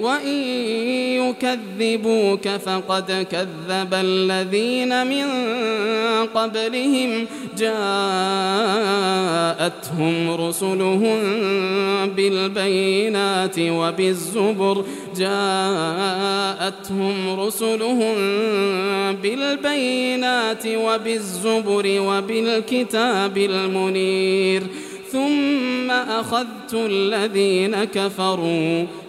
وإن يكذبوك فقد كذب الذين من قبلهم جاءتهم رسلهم بالبينات وبالزبر جاءتهم رسلهم بالبينات وبالزبر وبالكتاب المنير ثم أخذت الذين كفروا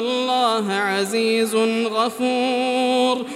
الله عزيز غفور.